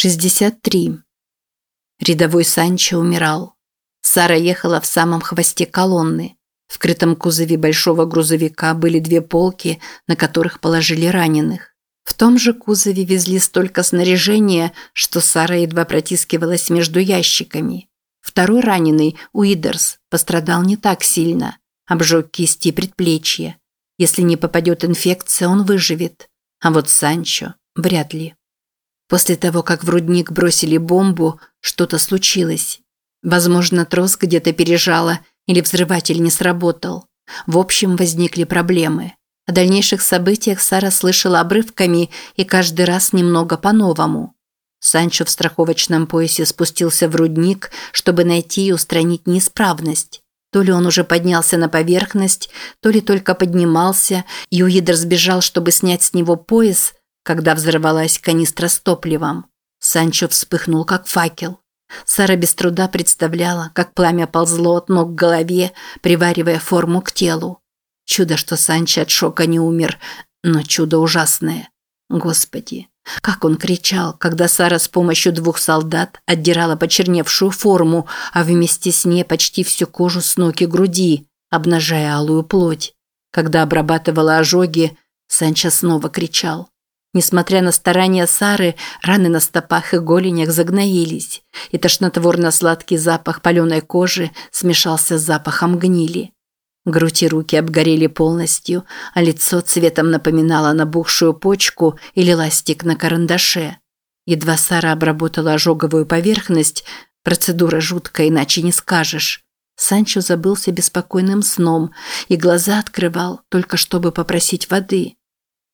63. Рядовой Санчо умирал. Сара ехала в самом хвосте колонны. В крытом кузове большого грузовика были две полки, на которых положили раненых. В том же кузове везли столько снаряжения, что Сара едва протискивалась между ящиками. Второй раненый, Уидерс, пострадал не так сильно. Обжег кисти и предплечья. Если не попадет инфекция, он выживет. А вот Санчо вряд ли. После того, как в рудник бросили бомбу, что-то случилось. Возможно, трос где-то пережало или взрыватель не сработал. В общем, возникли проблемы. О дальнейших событиях Сара слышала обрывками и каждый раз немного по-новому. Санчо в страховочном поясе спустился в рудник, чтобы найти и устранить неисправность. То ли он уже поднялся на поверхность, то ли только поднимался, и Уидер сбежал, чтобы снять с него пояс, когда взорвалась канистра с топливом. Санчо вспыхнул, как факел. Сара без труда представляла, как пламя ползло от ног к голове, приваривая форму к телу. Чудо, что Санчо от шока не умер, но чудо ужасное. Господи, как он кричал, когда Сара с помощью двух солдат отдирала почерневшую форму, а вместе с ней почти всю кожу с ног и груди, обнажая алую плоть. Когда обрабатывала ожоги, Санчо снова кричал. Несмотря на старания Сары, раны на стопах и голенях загноились, и тошнотворно-сладкий запах паленой кожи смешался с запахом гнили. Грудь и руки обгорели полностью, а лицо цветом напоминало набухшую почку или ластик на карандаше. Едва Сара обработала ожоговую поверхность, процедура жуткая, иначе не скажешь. Санчо забылся беспокойным сном и глаза открывал, только чтобы попросить воды.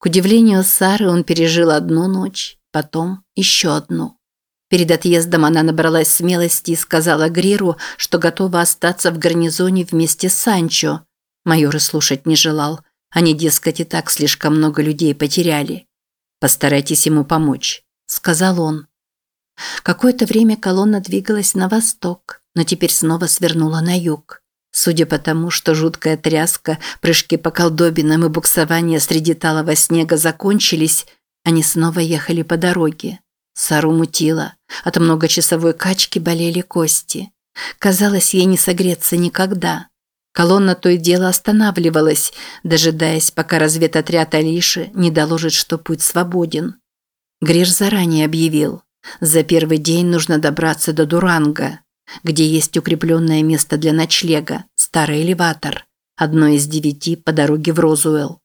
К удивлению Сары он пережил одну ночь, потом еще одну. Перед отъездом она набралась смелости и сказала Гриру, что готова остаться в гарнизоне вместе с Санчо. Майор и слушать не желал. Они, дескать, и так слишком много людей потеряли. «Постарайтесь ему помочь», – сказал он. Какое-то время колонна двигалась на восток, но теперь снова свернула на юг. Судя по тому, что жуткая тряска, прыжки по колдобинам и буксование среди талого снега закончились, они снова ехали по дороге. Сару мутило. От многочасовой качки болели кости. Казалось, ей не согреться никогда. Колонна то и дело останавливалась, дожидаясь, пока разведотряд Алиши не доложит, что путь свободен. Гриш заранее объявил. За первый день нужно добраться до Дуранга, где есть укрепленное место для ночлега, старый элеватор, одно из девяти по дороге в Розуэлл.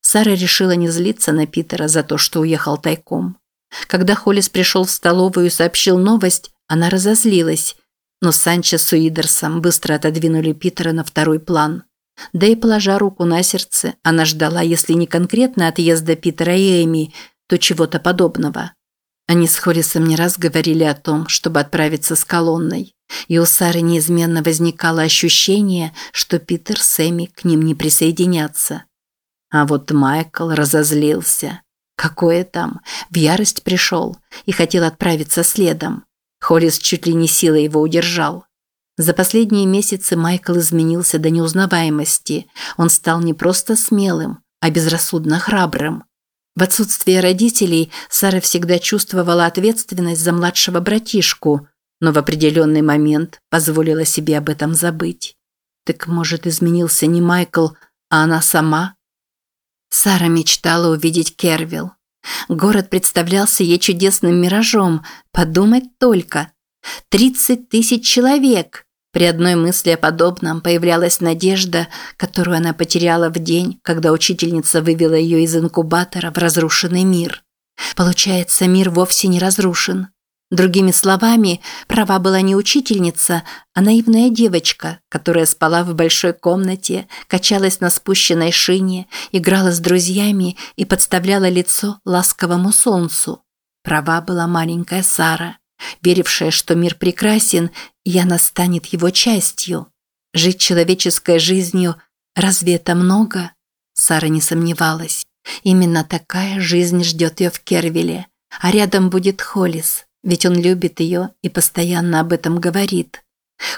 Сара решила не злиться на Питера за то, что уехал тайком. Когда Холлис пришел в столовую и сообщил новость, она разозлилась, но Санчо с Уидерсом быстро отодвинули Питера на второй план. Да и положа руку на сердце, она ждала, если не конкретно отъезда Питера и Эми, то чего-то подобного. Они с Хорисом не раз говорили о том, чтобы отправиться с колонной, и у Сары неизменно возникало ощущение, что Питер с Эми к ним не присоединятся. А вот Майкл разозлился. Какое там, в ярость пришел и хотел отправиться следом. Холлис чуть ли не силой его удержал. За последние месяцы Майкл изменился до неузнаваемости. Он стал не просто смелым, а безрассудно храбрым. В отсутствие родителей Сара всегда чувствовала ответственность за младшего братишку, но в определенный момент позволила себе об этом забыть. Так может, изменился не Майкл, а она сама? Сара мечтала увидеть Кервилл. Город представлялся ей чудесным миражом. Подумать только. Тридцать тысяч человек. При одной мысли о подобном появлялась надежда, которую она потеряла в день, когда учительница вывела ее из инкубатора в разрушенный мир. Получается, мир вовсе не разрушен. Другими словами, права была не учительница, а наивная девочка, которая спала в большой комнате, качалась на спущенной шине, играла с друзьями и подставляла лицо ласковому солнцу. Права была маленькая Сара, верившая, что мир прекрасен, и она станет его частью. Жить человеческой жизнью – разве это много? Сара не сомневалась. Именно такая жизнь ждет ее в Кервиле, а рядом будет Холлис, ведь он любит ее и постоянно об этом говорит.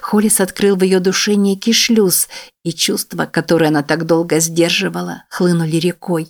Холлис открыл в ее душе некий шлюз, и чувства, которые она так долго сдерживала, хлынули рекой.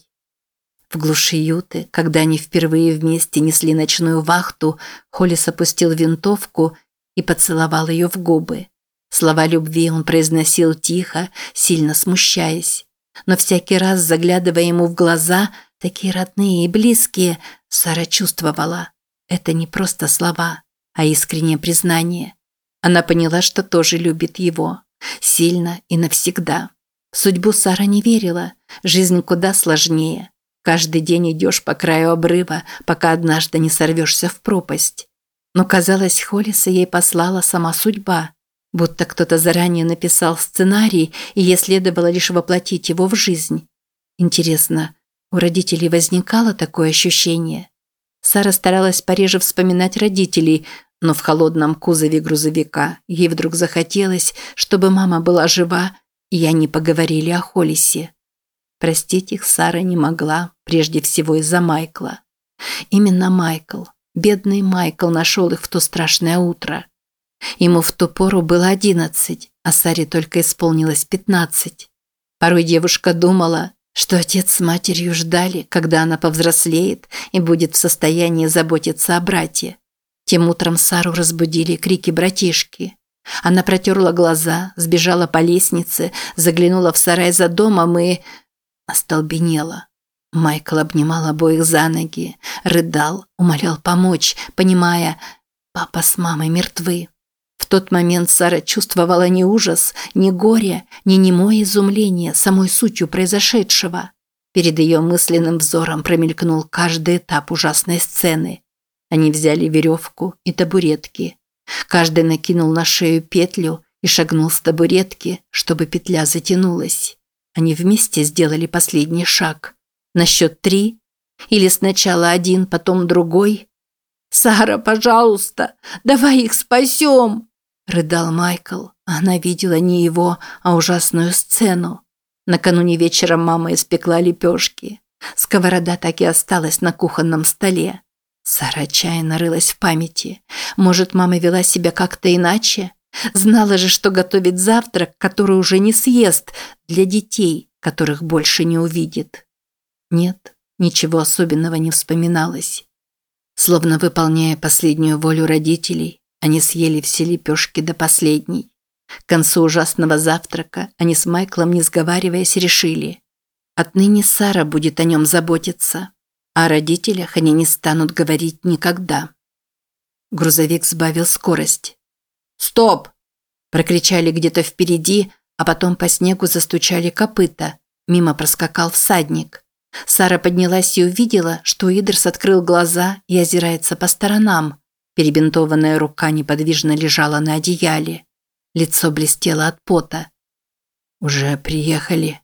В глуши юты, когда они впервые вместе несли ночную вахту, Холлис опустил винтовку и поцеловал ее в губы. Слова любви он произносил тихо, сильно смущаясь. Но всякий раз, заглядывая ему в глаза, такие родные и близкие, Сара чувствовала. Это не просто слова, а искреннее признание. Она поняла, что тоже любит его. Сильно и навсегда. В судьбу Сара не верила. Жизнь куда сложнее. Каждый день идешь по краю обрыва, пока однажды не сорвешься в пропасть. Но казалось, Холлиса ей послала сама судьба. Будто кто-то заранее написал сценарий, и ей следовало лишь воплотить его в жизнь. Интересно, у родителей возникало такое ощущение? Сара старалась пореже вспоминать родителей, но в холодном кузове грузовика ей вдруг захотелось, чтобы мама была жива, и они поговорили о Холлисе. Простить их Сара не могла, прежде всего из-за Майкла. Именно Майкл, бедный Майкл, нашел их в то страшное утро. Ему в ту пору было одиннадцать, а Саре только исполнилось пятнадцать. Порой девушка думала, что отец с матерью ждали, когда она повзрослеет и будет в состоянии заботиться о брате. Тем утром Сару разбудили крики братишки. Она протерла глаза, сбежала по лестнице, заглянула в сарай за домом и остолбенела. Майкл обнимал обоих за ноги, рыдал, умолял помочь, понимая, папа с мамой мертвы. В тот момент Сара чувствовала не ужас, не горе, не немое изумление самой сутью произошедшего. Перед ее мысленным взором промелькнул каждый этап ужасной сцены. Они взяли веревку и табуретки. Каждый накинул на шею петлю и шагнул с табуретки, чтобы петля затянулась. Они вместе сделали последний шаг. На счет три? Или сначала один, потом другой? «Сара, пожалуйста, давай их спасем!» Рыдал Майкл. Она видела не его, а ужасную сцену. Накануне вечером мама испекла лепешки. Сковорода так и осталась на кухонном столе. Сара отчаянно рылась в памяти. Может, мама вела себя как-то иначе? Знала же, что готовит завтрак, который уже не съест, для детей, которых больше не увидит. Нет, ничего особенного не вспоминалось. Словно выполняя последнюю волю родителей, они съели все лепешки до последней. К концу ужасного завтрака они с Майклом, не сговариваясь, решили. Отныне Сара будет о нем заботиться, а о родителях они не станут говорить никогда. Грузовик сбавил скорость. «Стоп!» – прокричали где-то впереди, а потом по снегу застучали копыта. Мимо проскакал всадник. Сара поднялась и увидела, что Идерс открыл глаза и озирается по сторонам. Перебинтованная рука неподвижно лежала на одеяле. Лицо блестело от пота. «Уже приехали».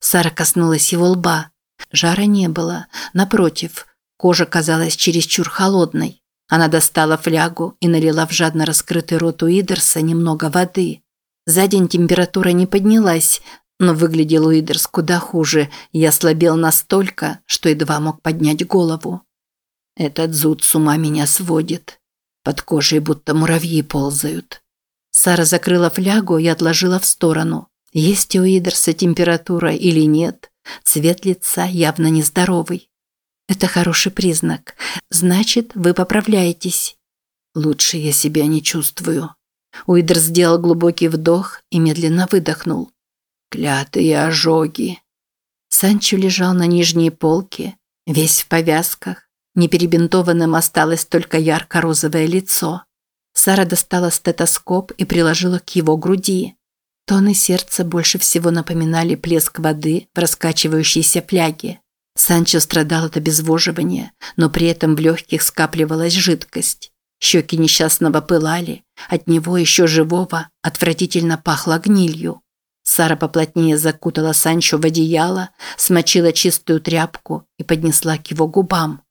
Сара коснулась его лба. Жара не было. Напротив, кожа казалась чересчур холодной. Она достала флягу и налила в жадно раскрытый рот у Идерса немного воды. За день температура не поднялась, но выглядел Уидерс куда хуже и ослабел настолько, что едва мог поднять голову. Этот зуд с ума меня сводит. Под кожей будто муравьи ползают. Сара закрыла флягу и отложила в сторону. Есть у Идерса температура или нет, цвет лица явно нездоровый. Это хороший признак. Значит, вы поправляетесь. Лучше я себя не чувствую. Уидер сделал глубокий вдох и медленно выдохнул. Клятые ожоги. Санчо лежал на нижней полке, весь в повязках. Неперебинтованным осталось только ярко-розовое лицо. Сара достала стетоскоп и приложила к его груди. Тоны сердца больше всего напоминали плеск воды в раскачивающейся фляге. Санчо страдал от обезвоживания, но при этом в легких скапливалась жидкость. Щеки несчастного пылали, от него еще живого отвратительно пахло гнилью. Сара поплотнее закутала Санчо в одеяло, смочила чистую тряпку и поднесла к его губам.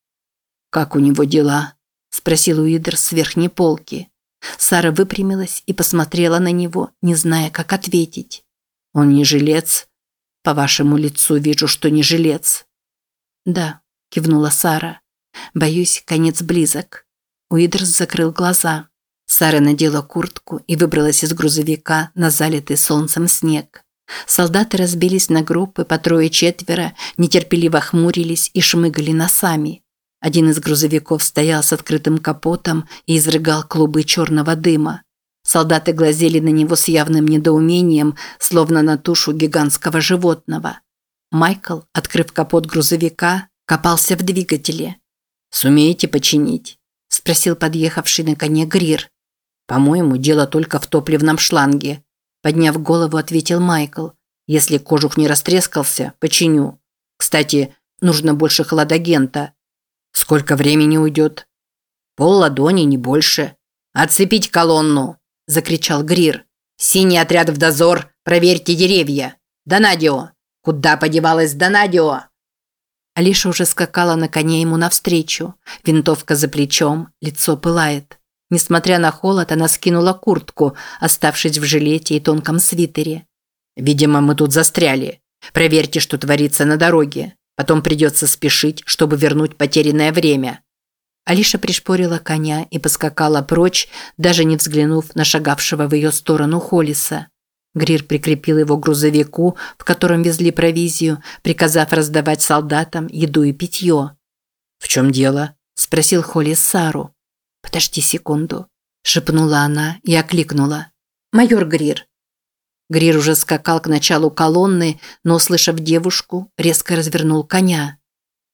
«Как у него дела?» – спросил Уидер с верхней полки. Сара выпрямилась и посмотрела на него, не зная, как ответить. «Он не жилец?» «По вашему лицу вижу, что не жилец». «Да», – кивнула Сара. «Боюсь, конец близок». Уидерс закрыл глаза. Сара надела куртку и выбралась из грузовика на залитый солнцем снег. Солдаты разбились на группы по трое-четверо, нетерпеливо хмурились и шмыгали носами. Один из грузовиков стоял с открытым капотом и изрыгал клубы черного дыма. Солдаты глазели на него с явным недоумением, словно на тушу гигантского животного. Майкл, открыв капот грузовика, копался в двигателе. «Сумеете починить?» – спросил подъехавший на коне Грир. «По-моему, дело только в топливном шланге», – подняв голову, ответил Майкл. «Если кожух не растрескался, починю. Кстати, нужно больше хладагента. Сколько времени уйдет? Пол ладони, не больше. Отцепить колонну, закричал Грир. Синий отряд в дозор, проверьте деревья. Донадио. Куда подевалась Донадио? Алиша уже скакала на коне ему навстречу. Винтовка за плечом, лицо пылает. Несмотря на холод, она скинула куртку, оставшись в жилете и тонком свитере. «Видимо, мы тут застряли. Проверьте, что творится на дороге. Потом придется спешить, чтобы вернуть потерянное время». Алиша пришпорила коня и поскакала прочь, даже не взглянув на шагавшего в ее сторону Холлиса. Грир прикрепил его к грузовику, в котором везли провизию, приказав раздавать солдатам еду и питье. «В чем дело?» – спросил Холлис Сару. «Подожди секунду», – шепнула она и окликнула. «Майор Грир, Грир уже скакал к началу колонны, но, услышав девушку, резко развернул коня.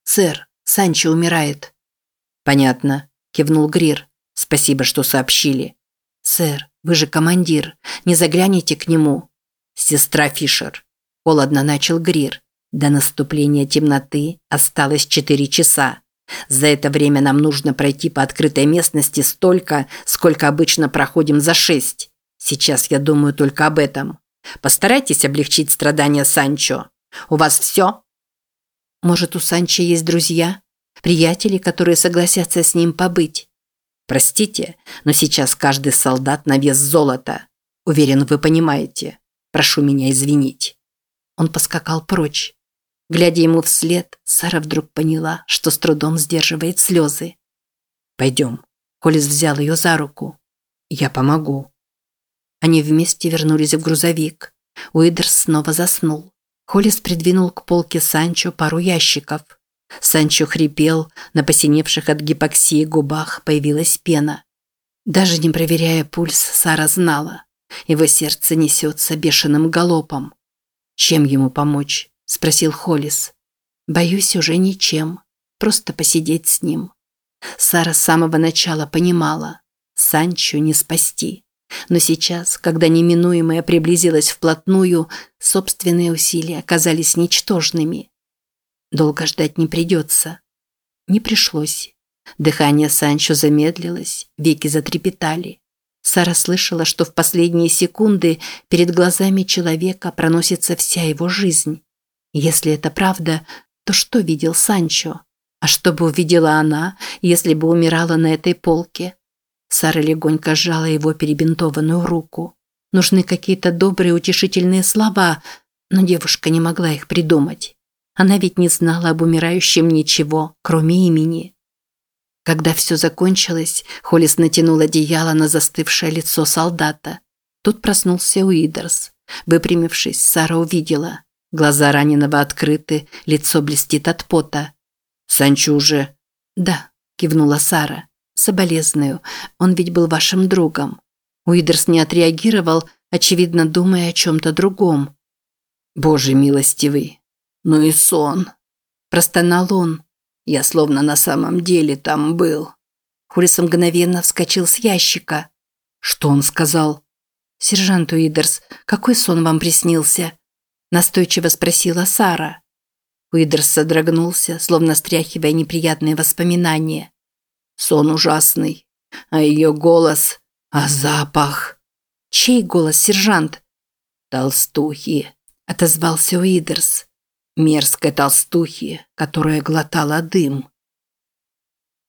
«Сэр, Санчо умирает». «Понятно», – кивнул Грир. «Спасибо, что сообщили». «Сэр, вы же командир, не загляните к нему». «Сестра Фишер», – холодно начал Грир. До наступления темноты осталось четыре часа. За это время нам нужно пройти по открытой местности столько, сколько обычно проходим за шесть. Сейчас я думаю только об этом. Постарайтесь облегчить страдания Санчо. У вас все? Может, у Санчо есть друзья? Приятели, которые согласятся с ним побыть? Простите, но сейчас каждый солдат на вес золота. Уверен, вы понимаете. Прошу меня извинить. Он поскакал прочь. Глядя ему вслед, Сара вдруг поняла, что с трудом сдерживает слезы. «Пойдем». Холлис взял ее за руку. «Я помогу». Они вместе вернулись в грузовик. Уидерс снова заснул. Холлис придвинул к полке Санчо пару ящиков. Санчо хрипел, на посиневших от гипоксии губах появилась пена. Даже не проверяя пульс, Сара знала. Его сердце несется бешеным галопом. «Чем ему помочь?» – спросил Холлис. «Боюсь, уже ничем. Просто посидеть с ним». Сара с самого начала понимала. Санчо не спасти. Но сейчас, когда неминуемое приблизилось вплотную, собственные усилия оказались ничтожными. Долго ждать не придется. Не пришлось. Дыхание Санчо замедлилось, веки затрепетали. Сара слышала, что в последние секунды перед глазами человека проносится вся его жизнь. Если это правда, то что видел Санчо? А что бы увидела она, если бы умирала на этой полке? Сара легонько сжала его перебинтованную руку. Нужны какие-то добрые утешительные слова, но девушка не могла их придумать. Она ведь не знала об умирающем ничего, кроме имени. Когда все закончилось, Холлис натянул одеяло на застывшее лицо солдата. Тут проснулся Уидерс. Выпрямившись, Сара увидела. Глаза раненого открыты, лицо блестит от пота. «Санчо уже...» «Да», – кивнула Сара. Соболезную. Он ведь был вашим другом. Уидерс не отреагировал, очевидно, думая о чем-то другом. «Боже милостивый! Ну и сон!» Простонал он. «Я словно на самом деле там был». Хурис мгновенно вскочил с ящика. «Что он сказал?» «Сержант Уидерс, какой сон вам приснился?» Настойчиво спросила Сара. Уидерс содрогнулся, словно стряхивая неприятные воспоминания. Сон ужасный. А ее голос... А запах... Чей голос, сержант? Толстухи, отозвался Уидерс. Мерзкой толстухи, которая глотала дым.